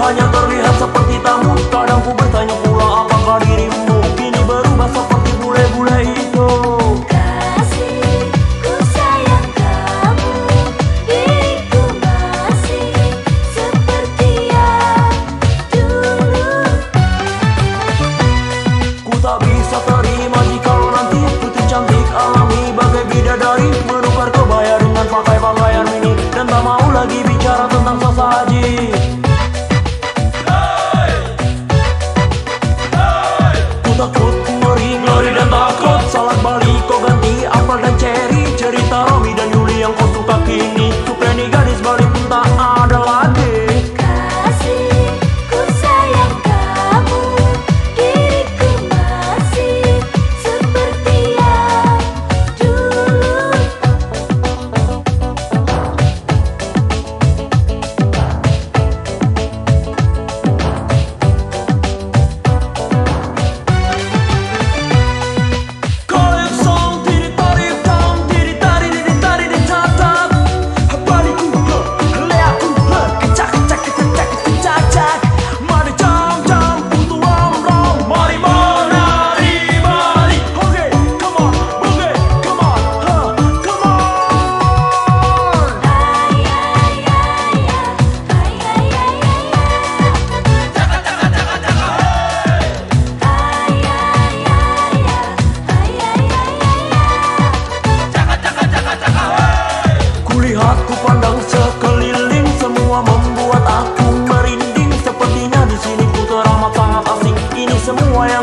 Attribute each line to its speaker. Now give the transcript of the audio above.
Speaker 1: 환영 semua yang